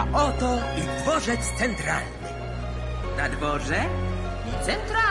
A oto i dworzec centralny. Na dworze i centralny.